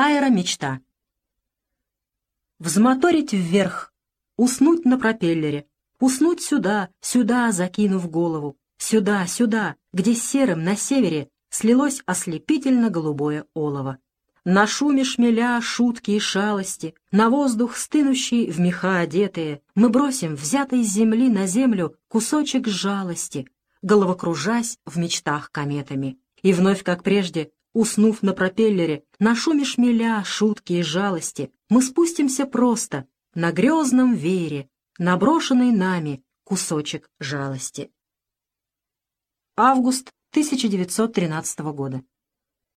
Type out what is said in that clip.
Аэромечта. Взмоторить вверх, уснуть на пропеллере, уснуть сюда, сюда, закинув голову, сюда, сюда, где серым на севере слилось ослепительно-голубое олово. На шуме шмеля шутки и шалости, на воздух стынущий в меха одетые, мы бросим взятой с земли на землю кусочек жалости, головокружась в мечтах кометами. И вновь, как прежде, уснув на пропеллере, на шуме шмеля, шутки и жалости, мы спустимся просто на грезном веере, наброшенный нами кусочек жалости. Август 1913 года.